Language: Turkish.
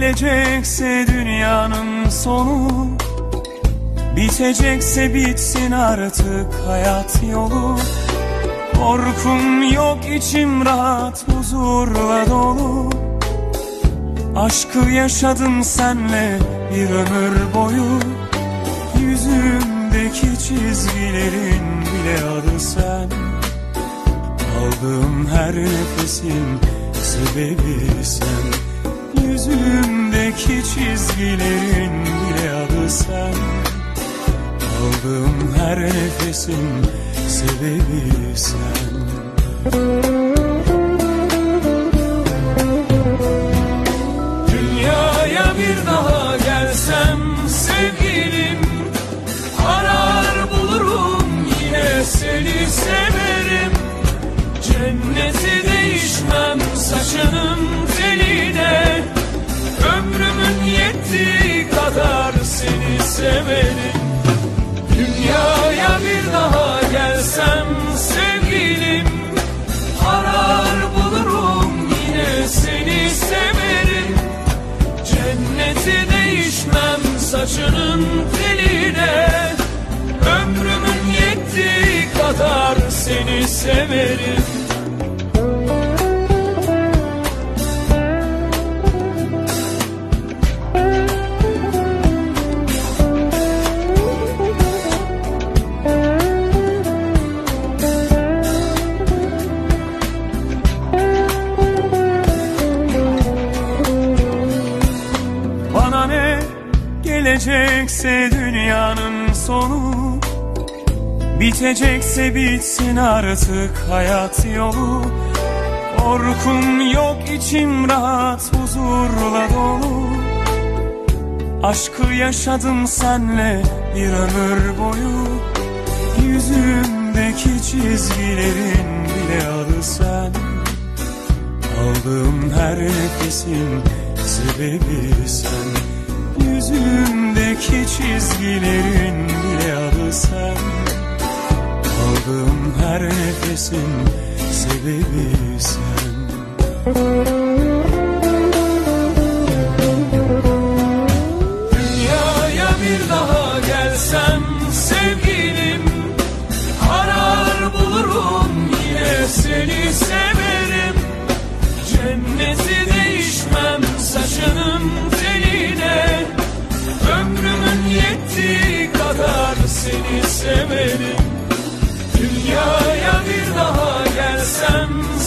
Gelecekse dünyanın sonu Bitecekse bitsin artık hayat yolu. Korkum yok içim rahat huzurla dolu. Aşkı yaşadım senle bir ömür boyu. Yüzümdeki çizgilerin bile adı sen. Aldığım her nefesin sebebi sen Yüzümdeki çizgilerin bile adı sen. Aldığım her nefesin sebebi sen. Dünyaya bir daha gelsem sevgilim Arar bulurum yine seni severim. Cenneti değişmem saçının severim Dünyaya bir daha gelsem sevgilim Arar bulurum yine seni severim. Cenneti değişmem saçının teline Ömrümün yettiği kadar seni severim gelecekse dünyanın sonu Bitecekse bitsin artık hayat yolu. Korkum yok içim rahat huzurla dolu. Aşkı yaşadım senle bir ömür boyu. Yüzümdeki çizgilerin bile adı sen. Aldığım her nefesin sebebi sen Yüzümdeki çizgilerin bile adı sen. Aldığım her nefesin sebebi sen the sun.